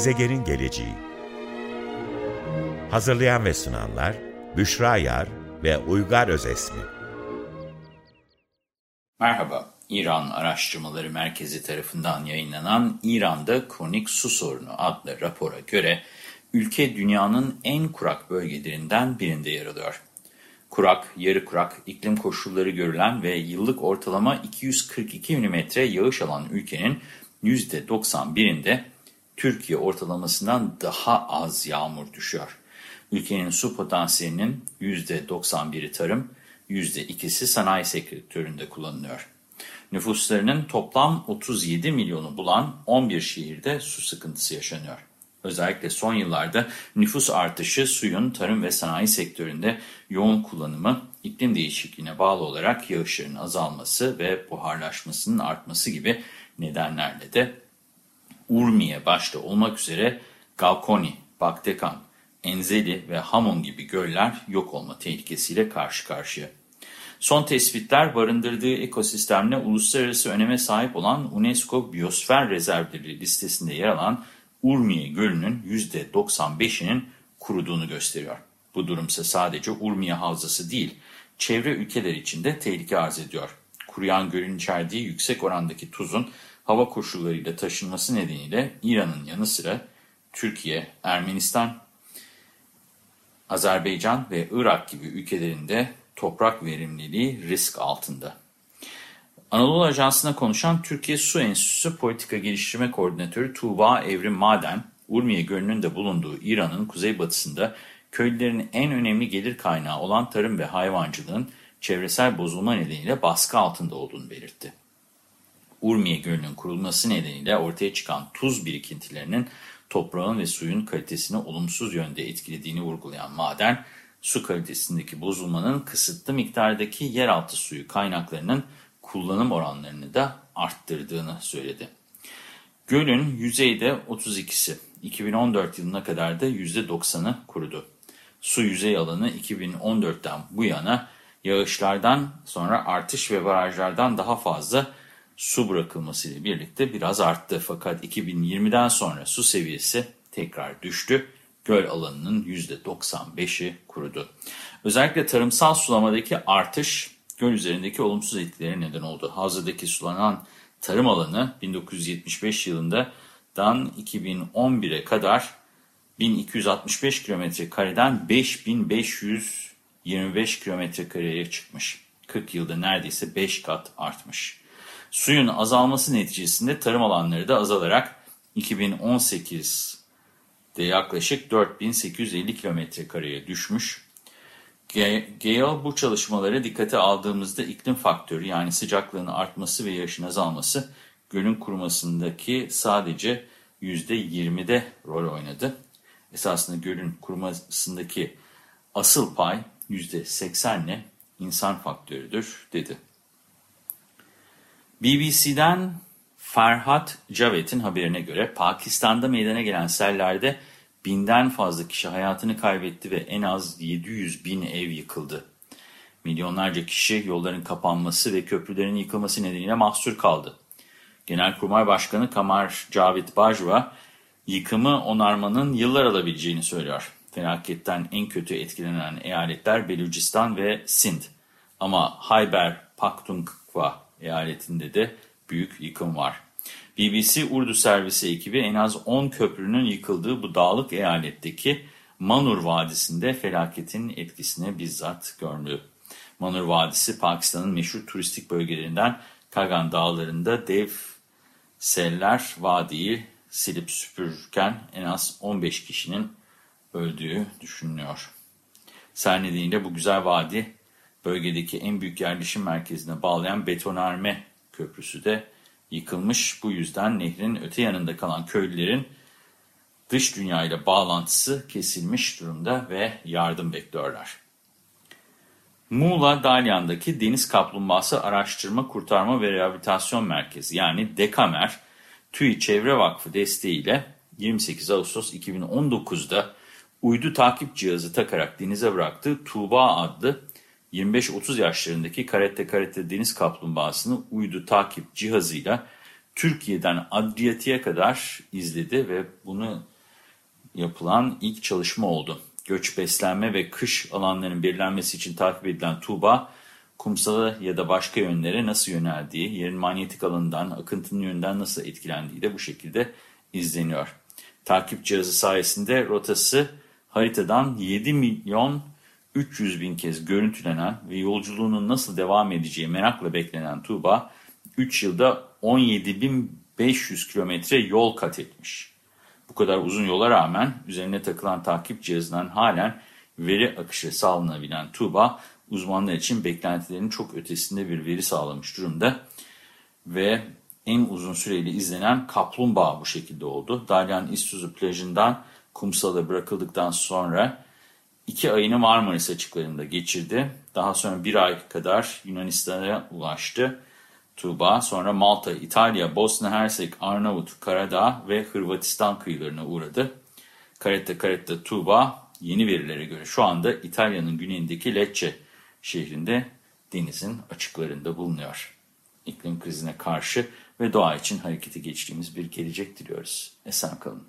Gezegenin geleceği Hazırlayan ve sunanlar Büşra Yar ve Uygar Özesmi Merhaba, İran Araştırmaları Merkezi tarafından yayınlanan İran'da Kronik Su Sorunu adlı rapora göre ülke dünyanın en kurak bölgelerinden birinde yer alıyor. Kurak, yarı kurak iklim koşulları görülen ve yıllık ortalama 242 mm yağış alan ülkenin %91'inde Türkiye ortalamasından daha az yağmur düşüyor. Ülkenin su potansiyelinin %91'i tarım, %2'si sanayi sektöründe kullanılıyor. Nüfuslarının toplam 37 milyonu bulan 11 şehirde su sıkıntısı yaşanıyor. Özellikle son yıllarda nüfus artışı suyun tarım ve sanayi sektöründe yoğun kullanımı, iklim değişikliğine bağlı olarak yağışların azalması ve buharlaşmasının artması gibi nedenlerle de Urmiye başta olmak üzere Galkoni, Baktekan, Enzeli ve Hamon gibi göller yok olma tehlikesiyle karşı karşıya. Son tespitler barındırdığı ekosistemle uluslararası öneme sahip olan UNESCO Biyosfer Rezervleri listesinde yer alan Urmiye Gölü'nün %95'inin kuruduğunu gösteriyor. Bu durumsa sadece Urmiye Havzası değil, çevre ülkeler için de tehlike arz ediyor. Kuruyan gölün içerdiği yüksek orandaki tuzun hava koşullarıyla taşınması nedeniyle İran'ın yanı sıra Türkiye, Ermenistan, Azerbaycan ve Irak gibi ülkelerinde toprak verimliliği risk altında. Anadolu Ajansı'na konuşan Türkiye Su Enstitüsü Politika Geliştirme Koordinatörü Tuğba Evrim Maden, Urmiye Gölü'nün de bulunduğu İran'ın kuzeybatısında köylülerin en önemli gelir kaynağı olan tarım ve hayvancılığın çevresel bozulma nedeniyle baskı altında olduğunu belirtti. Urmiye Gölü'nün kurulması nedeniyle ortaya çıkan tuz birikintilerinin toprağın ve suyun kalitesini olumsuz yönde etkilediğini vurgulayan maden, su kalitesindeki bozulmanın kısıtlı miktardaki yeraltı suyu kaynaklarının kullanım oranlarını da arttırdığını söyledi. Gölün yüzeyde 32'si 2014 yılına kadar da %90'ı kurudu. Su yüzey alanı 2014'ten bu yana yağışlardan sonra artış ve barajlardan daha fazla su bırakılmasıyla birlikte biraz arttı. Fakat 2020'den sonra su seviyesi tekrar düştü. Göl alanının %95'i kurudu. Özellikle tarımsal sulamadaki artış göl üzerindeki olumsuz etkileri neden oldu. Havzadaki sulanan tarım alanı 1975 yılından 2011'e kadar 1265 kilometre kareden 5525 kilometre kareye çıkmış. 40 yılda neredeyse 5 kat artmış. Suyun azalması neticesinde tarım alanları da azalarak 2018'de yaklaşık 4850 kilometre kareye düşmüş. Gale bu çalışmaları dikkate aldığımızda iklim faktörü yani sıcaklığın artması ve yaşın azalması gölün kurumasındaki sadece %20'de rol oynadı. Esasında gölün kurumasındaki asıl pay %80'le insan faktörüdür dedi. BBC'den Ferhat Cavet'in haberine göre Pakistan'da meydana gelen sellerde binden fazla kişi hayatını kaybetti ve en az 700 bin ev yıkıldı. Milyonlarca kişi yolların kapanması ve köprülerin yıkılması nedeniyle mahsur kaldı. Genelkurmay Başkanı Kamar Javit Bajwa, yıkımı onarmanın yıllar alabileceğini söylüyor. Felaketten en kötü etkilenen eyaletler Belucistan ve Sind. Ama Hayber Pakhtunkhwa eyaletinde de büyük yıkım var. BBC Urdu servisi ekibi en az 10 köprünün yıkıldığı bu dağlık eyaletteki Manur Vadisi'nde felaketin etkisini bizzat gördü. Manur Vadisi Pakistan'ın meşhur turistik bölgelerinden Kagan Dağları'nda dev seller vadiyi silip süpürürken en az 15 kişinin öldüğü düşünülüyor. Sel nedeniyle bu güzel vadi bölgedeki en büyük yerleşim merkezine bağlayan betonarme köprüsü de yıkılmış. Bu yüzden nehrin öte yanında kalan köylülerin dış dünya ile bağlantısı kesilmiş durumda ve yardım bekliyorlar. Muğla Dalyan'daki Deniz Kaplumbağası Araştırma, Kurtarma ve Rehabilitasyon Merkezi yani DEKAMER, TÜİ Çevre Vakfı desteğiyle 28 Ağustos 2019'da uydu takip cihazı takarak denize bıraktığı Tuğba adlı 25-30 yaşlarındaki karette karette deniz kaplumbağasını uydu takip cihazıyla Türkiye'den Adriyatik'e kadar izledi ve bunu yapılan ilk çalışma oldu. Göç, beslenme ve kış alanlarının belirlenmesi için takip edilen Tuğba, kumsala ya da başka yönlere nasıl yöneldiği, yerin manyetik alanından, akıntının yönünden nasıl etkilendiği de bu şekilde izleniyor. Takip cihazı sayesinde rotası haritadan 7 milyon 300 bin kez görüntülenen ve yolculuğunun nasıl devam edeceği merakla beklenen Tuğba, 3 yılda 17.500 kilometre yol kat etmiş. Bu kadar uzun yola rağmen üzerine takılan takip cihazından halen veri akışı sağlanabilen Tuğba, uzmanlar için beklentilerin çok ötesinde bir veri sağlamış durumda. Ve en uzun süreli izlenen kaplumbağa bu şekilde oldu. Dalyan İstuzu plajından kumsala bırakıldıktan sonra iki ayını Marmaris açıklarında geçirdi. Daha sonra bir ay kadar Yunanistan'a ulaştı. Tuğba sonra Malta, İtalya, Bosna Hersek, Arnavut, Karadağ ve Hırvatistan kıyılarına uğradı. Caretta Caretta Tuğba yeni verilere göre şu anda İtalya'nın güneyindeki Lecce şehrinde denizin açıklarında bulunuyor. İklim krizine karşı ve doğa için harekete geçtiğimiz bir gelecek diliyoruz. Esen kalın.